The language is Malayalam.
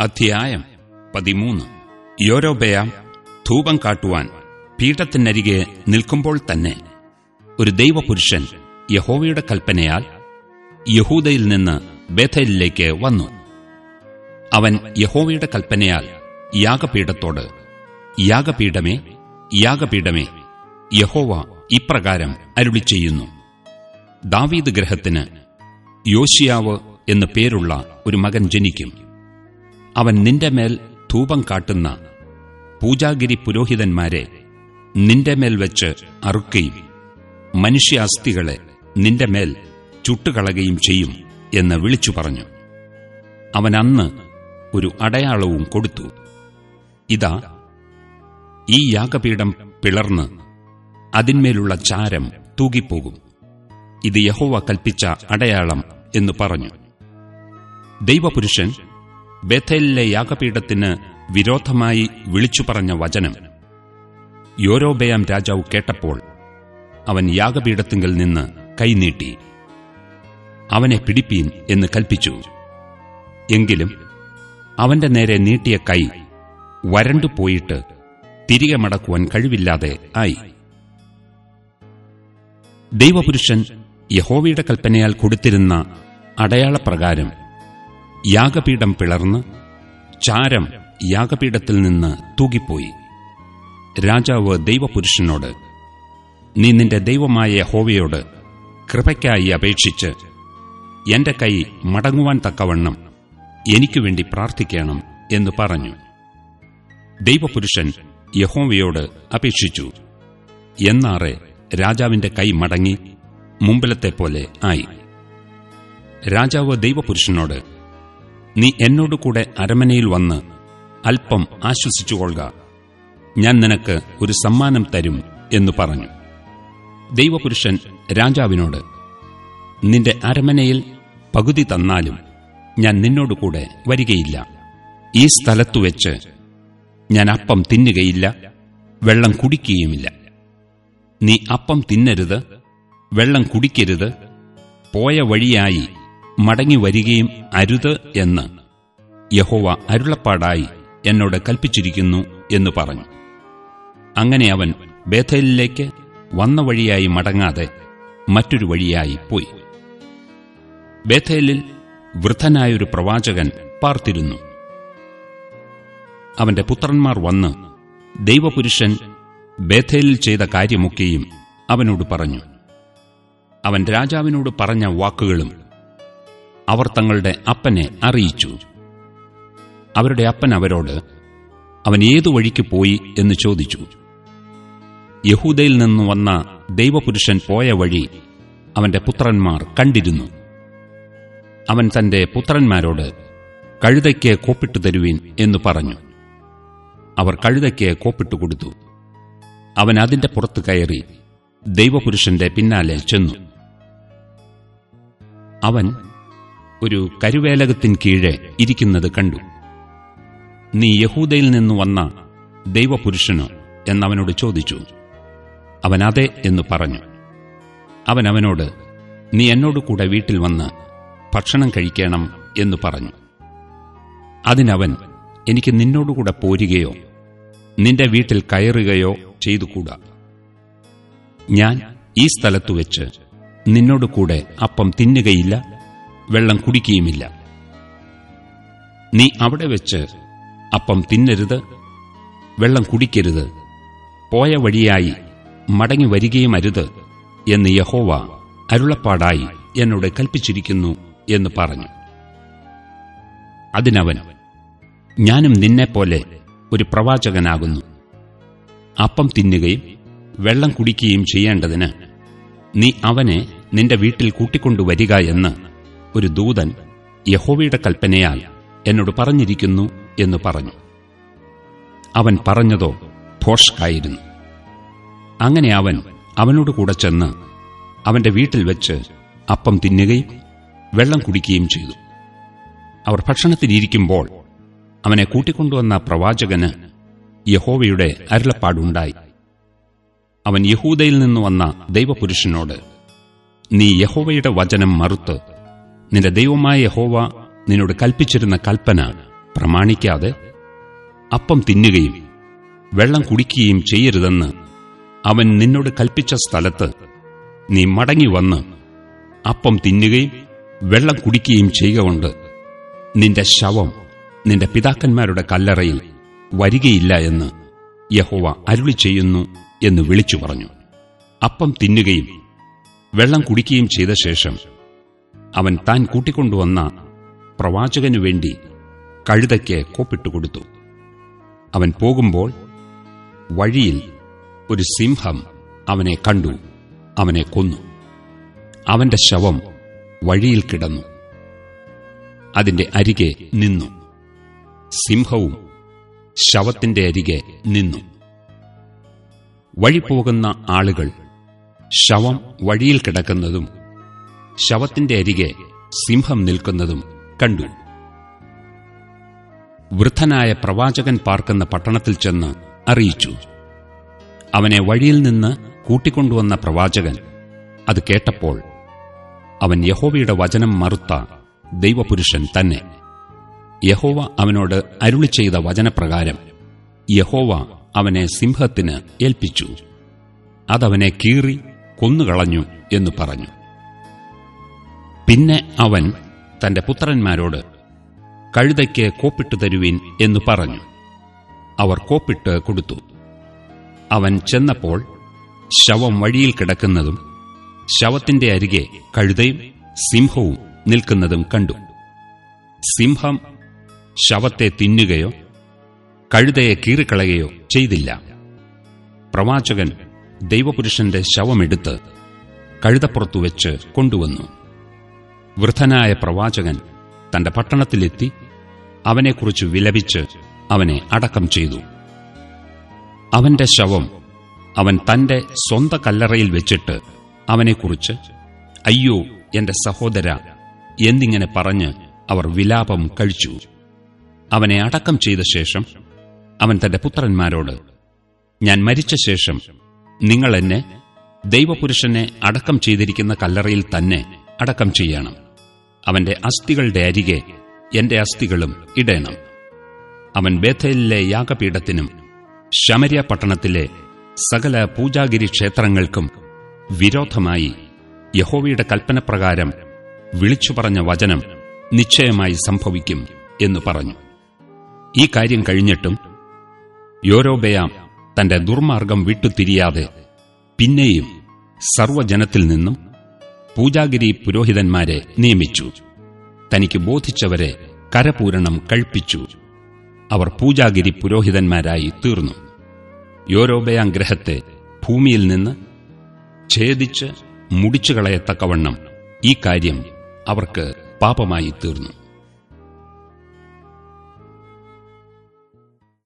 അധ്യായം പതിമൂന്ന്. യോരോബയാം ധൂപം കാട്ടുവാൻ പീഠത്തിനരികെ നിൽക്കുമ്പോൾ തന്നെ ഒരു ദൈവപുരുഷൻ യഹോവയുടെ കൽപ്പനയാൽ യഹൂദയിൽ നിന്ന് ബേഥയിലേക്ക് വന്നു. അവൻ യഹോവയുടെ കൽപ്പനയാൽ യാഗപീഠത്തോട് യാഗപീഠമേ യാഗപീഠമേ യഹോവ ഇപ്രകാരം അരുളി ചെയ്യുന്നു ദാവീദ് ഗ്രഹത്തിന് യോശിയാവ് എന്നു പേരുള്ള ഒരു മകൻ ജനിക്കും. അവൻ നിന്റെ മേൽ ധൂപം കാട്ടുന്ന പൂജാഗിരി പുരോഹിതന്മാരെ നിന്റെ മേൽ വെച്ച് അറുക്കുകയും മനുഷ്യ അസ്ഥികളെ നിന്റെ മേൽ ചുട്ടുകളയുകയും ചെയ്യും എന്ന് വിളിച്ചു പറഞ്ഞു. അവൻ അന്ന് ഒരു അടയാളവും കൊടുത്തു. ഇതാ ഈ യാഗപീഠം പിളർന്ന് അതിന്മേലുള്ള ചാരം തൂകിപ്പോകും. ഇത് യഹോവ കൽപ്പിച്ച അടയാളം എന്ന് പറഞ്ഞു. ദൈവപുരുഷൻ ബേഥലിലെ യാഗപീഠത്തിന് വിരോധമായി വിളിച്ചു പറഞ്ഞ വചനം. യോരോബയാം രാജാവ് കേട്ടപ്പോൾ അവൻ യാഗപീഠത്തിങ്കിൽ നിന്ന് കൈനീട്ടി അവനെ പിടിപ്പീൻ എന്ന് കൽപ്പിച്ചു. എങ്കിലും അവന്റെ നേരെ നീട്ടിയ കൈ വരണ്ടുപോയിട്ട് തിരികെ മടക്കുവാൻ കഴിവില്ലാതെ ആയി. ദൈവപുരുഷൻ യഹോവയുടെ കൽപ്പനയാൽ കൊടുത്തിരുന്ന അടയാളപ്രകാരം യാഗപീഠം പിളർന്ന് ചാരം യാഗപീഠത്തിൽ നിന്ന് തൂകിപ്പോയി. രാജാവ് ദൈവപുരുഷനോട് നീ നിന്റെ ദൈവമായ ഹോവയോട് കൃപയ്ക്കായി അപേക്ഷിച്ച് എന്റെ കൈ മടങ്ങുവാൻ തക്കവണ്ണം എനിക്കു വേണ്ടി പ്രാർത്ഥിക്കണം എന്ന് പറഞ്ഞു. ദൈവപുരുഷൻ യഹോവയോട് അപേക്ഷിച്ചു. എന്നാറെ രാജാവിന്റെ കൈ മടങ്ങി മുമ്പിലത്തെ പോലെ ആയി. രാജാവ് ദൈവപുരുഷനോട് നീ എന്നോട് കൂടെ അരമനയിൽ വന്ന് അല്പം ആശ്വസിച്ചുകൊള്ളുക. ഞാൻ നിനക്ക് ഒരു സമ്മാനം തരും എന്ന് പറഞ്ഞു. ദൈവപുരുഷൻ രാജാവിനോട് നിന്റെ അരമനയിൽ പകുതി തന്നാലും ഞാൻ നിന്നോടുകൂടെ വരികയില്ല. ഈ സ്ഥലത്തു വെച്ച് ഞാൻ അപ്പം തിന്നുകയില്ല വെള്ളം കുടിക്കുകയുമില്ല. നീ അപ്പം തിന്നരുത് വെള്ളം കുടിക്കരുത് പോയ വഴിയായി മടങ്ങി വരികയും അരുത് എന്ന്. യഹോവ അരുളപ്പാടായി എന്നോട് കൽപ്പിച്ചിരിക്കുന്നു എന്ന് പറഞ്ഞു. അങ്ങനെ അവൻ ബേഥലിലേക്ക് വന്ന വഴിയായി മടങ്ങാതെ മറ്റൊരു വഴിയായി പോയി. ബേഥേലിൽ വൃദ്ധനായൊരു പ്രവാചകൻ പാർത്തിരുന്നു. അവന്റെ പുത്രന്മാർ വന്ന് ദൈവപുരുഷൻ ബേഥേലിൽ ചെയ്ത കാര്യമൊക്കെയും അവനോട് പറഞ്ഞു. അവൻ രാജാവിനോട് പറഞ്ഞ വാക്കുകളും അവർ തങ്ങളുടെ അപ്പനെ അറിയിച്ചു. അവരുടെ അപ്പൻ അവരോട് അവൻ ഏതു വഴിക്ക് പോയി എന്ന് ചോദിച്ചു. യഹൂദയിൽ നിന്ന് വന്ന ദൈവപുരുഷൻ പോയ വഴി അവന്റെ പുത്രന്മാർ കണ്ടിരുന്നു. അവൻ തന്റെ പുത്രന്മാരോട് കഴുതയ്ക്ക് കോപ്പിട്ടു തരുവീൻ എന്ന് പറഞ്ഞു. അവർ കഴുതയ്ക്ക് കോപ്പിട്ടു കൊടുത്തു. അവൻ അതിന്റെ പുറത്ത് കയറി ദൈവപുരുഷന്റെ പിന്നാലെ ചെന്നു. അവൻ ഒരു കരുവേലകത്തിൻ കീഴെ ഇരിക്കുന്നത് കണ്ടു. നീ യഹൂദയിൽ നിന്ന് വന്ന ദൈവപുരുഷനോ എന്നവനോട് ചോദിച്ചു. അവൻ അതെ എന്ന് പറഞ്ഞു. അവൻ അവനോട് നീ എന്നോട് കൂടെ വീട്ടിൽ വന്ന് ഭക്ഷണം കഴിക്കണം എന്ന് പറഞ്ഞു. അതിനവൻ എനിക്ക് നിന്നോടുകൂടെ പോരുകയോ നിന്റെ വീട്ടിൽ കയറുകയോ ചെയ്തുകൂടാ? ഞാൻ ഈ സ്ഥലത്തു വെച്ച് നിന്നോട് കൂടെ അപ്പം തിന്നുകയില്ല? വെള്ളം കുടിക്കുകയുമില്ല. നീ അവിടെ വെച്ച് അപ്പം തിന്നരുത്. വെള്ളം കുടിക്കരുത്. പോയ വഴിയായി മടങ്ങി വരികയും അരുത് എന്ന് യഹോവ അരുളപ്പാടായി എന്നോട് കൽപ്പിച്ചിരിക്കുന്നു എന്ന് പറഞ്ഞു. അതിനവൻ ഞാനും നിന്നെപ്പോലെ ഒരു പ്രവാചകനാകുന്നു. അപ്പം തിന്നുകയും വെള്ളം കുടിക്കുകയും ചെയ്യേണ്ടതിന് നീ അവനെ നിന്റെ വീട്ടിൽ കൂട്ടിക്കൊണ്ടുവരിക എന്ന് ഒരു ദൂതൻ യഹോവയുടെ കൽപ്പനയാൽ എന്നോട് പറഞ്ഞിരിക്കുന്നു എന്ന് പറഞ്ഞു. അവൻ പറഞ്ഞതോ ഭോഷ്കായിരുന്നു. അങ്ങനെ അവൻ അവനോട് കൂടെ ചെന്ന് അവന്റെ വീട്ടിൽ വെച്ച് അപ്പം തിന്നുകയും വെള്ളം കുടിക്കുകയും ചെയ്തു. അവർ ഭക്ഷണത്തിനിരിക്കുമ്പോൾ അവനെ കൂട്ടിക്കൊണ്ടുവന്ന പ്രവാചകന് യഹോവയുടെ അരുളപ്പാടുണ്ടായി. അവൻ യഹൂദയിൽ നിന്ന് വന്ന ദൈവപുരുഷനോട് നീ യഹോവയുടെ വചനം മറുത്ത് നിന്റെ ദൈവമായ യഹോവ നിന്നോട് കൽപ്പിച്ചിരുന്ന കൽപ്പന പ്രമാണിക്കാതെ അപ്പം തിന്നുകയും വെള്ളം കുടിക്കുകയും ചെയ്യരുതെന്ന് അവൻ നിന്നോട് കൽപ്പിച്ച സ്ഥലത്ത് നീ മടങ്ങി വന്ന് അപ്പം തിന്നുകയും വെള്ളം കുടിക്കുകയും ചെയ്യുകൊണ്ട് നിന്റെ ശവം നിന്റെ പിതാക്കന്മാരുടെ കല്ലറയിൽ വരികയില്ല എന്ന് യഹോവ അരുളി ചെയ്യുന്നു എന്ന് വിളിച്ചു പറഞ്ഞു. അപ്പം തിന്നുകയും വെള്ളം കുടിക്കുകയും ചെയ്ത ശേഷം അവൻ താൻ കൂട്ടിക്കൊണ്ടുവന്ന പ്രവാചകനു വേണ്ടി കഴുതയ്ക്ക് കോപ്പിട്ടുകൊടുത്തു. അവൻ പോകുമ്പോൾ വഴിയിൽ ഒരു സിംഹം അവനെ കണ്ടു അവനെ കൊന്നു. അവന്റെ ശവം വഴിയിൽ കിടന്നു. അതിന്റെ അരികെ നിന്നു. സിംഹവും ശവത്തിന്റെ അരികെ നിന്നു. വഴി പോകുന്ന ആളുകൾ ശവം വഴിയിൽ കിടക്കുന്നതും ശവത്തിന്റെ അരികെ സിംഹം നിൽക്കുന്നതും കണ്ടു. വൃദ്ധനായ പ്രവാചകൻ പാർക്കുന്ന പട്ടണത്തിൽ ചെന്ന് അറിയിച്ചു. അവനെ വഴിയിൽ നിന്ന് കൂട്ടിക്കൊണ്ടുവന്ന പ്രവാചകൻ അത് കേട്ടപ്പോൾ അവൻ യഹോവയുടെ വചനം മറുത്ത ദൈവപുരുഷൻ തന്നെ. യഹോവ അവനോട് അരുളി ചെയ്ത വചനപ്രകാരം യഹോവ അവനെ സിംഹത്തിന് ഏൽപ്പിച്ചു. അതവനെ കീറി കൊന്നുകളഞ്ഞു എന്ന് പറഞ്ഞു. പിന്നെ അവൻ തന്റെ പുത്രന്മാരോട് കഴുതയ്ക്ക് കോപ്പിട്ട് തരുവിൻ എന്നു പറഞ്ഞു. അവർ കോപ്പിട്ട് കൊടുത്തു. അവൻ ചെന്നപ്പോൾ ശവം വഴിയിൽ കിടക്കുന്നതും ശവത്തിന്റെ അരികെ കഴുതയും സിംഹവും നിൽക്കുന്നതും കണ്ടു. സിംഹം ശവത്തെ തിന്നുകയോ കഴുതയെ കീറിക്കളയുകയോ ചെയ്തില്ല. പ്രവാചകൻ ദൈവപുരുഷന്റെ ശവമെടുത്ത് കഴുതപ്പുറത്തു വെച്ച് കൊണ്ടുവന്നു. വൃദ്ധനായ പ്രവാചകൻ തന്റെ പട്ടണത്തിലെത്തി അവനെക്കുറിച്ച് വിലപിച്ച് അവനെ അടക്കം ചെയ്തു. അവന്റെ ശവം അവൻ തന്റെ സ്വന്ത കല്ലറയിൽ വെച്ചിട്ട് അവനെക്കുറിച്ച് അയ്യോ എന്റെ സഹോദര എന്നിങ്ങനെ പറഞ്ഞ് അവർ വിലാപം കഴിച്ചു. അവനെ അടക്കം ചെയ്ത ശേഷം അവൻ തന്റെ പുത്രന്മാരോട് ഞാൻ മരിച്ച ശേഷം നിങ്ങൾ എന്നെ ദൈവപുരുഷനെ അടക്കം ചെയ്തിരിക്കുന്ന കല്ലറയിൽ തന്നെ അടക്കം ചെയ്യണം. അവന്റെ അസ്ഥികളുടെ അരികെ എന്റെ അസ്ഥികളും ഇടേണം. അവൻ ബേഥയിലെ യാഗപീഠത്തിനും ശമര്യ പട്ടണത്തിലെ സകല പൂജാഗിരി ക്ഷേത്രങ്ങൾക്കും വിരോധമായി യഹോവയുടെ കൽപ്പനപ്രകാരം വിളിച്ചു പറഞ്ഞ വചനം നിശ്ചയമായി സംഭവിക്കും എന്ന് പറഞ്ഞു. ഈ കാര്യം കഴിഞ്ഞിട്ടും യോരോബയാം തന്റെ ദുർമാർഗം വിട്ടുതിരിയാതെ പിന്നെയും സർവജനത്തിൽ നിന്നും പൂജാഗിരി പുരോഹിതന്മാരെ നിയമിച്ചു. തനിക്ക് ബോധിച്ചവരെ കരപൂരണം കഴിപ്പിച്ചു. അവർ പൂജാഗിരി പുരോഹിതന്മാരായി തീർന്നു. യോരോബയാം ഗ്രഹത്തെ ഭൂമിയിൽ നിന്ന് ഛേദിച്ച് മുടിച്ചുകളയത്തക്കവണ്ണം ഈ കാര്യം അവർക്ക് പാപമായി തീർന്നു.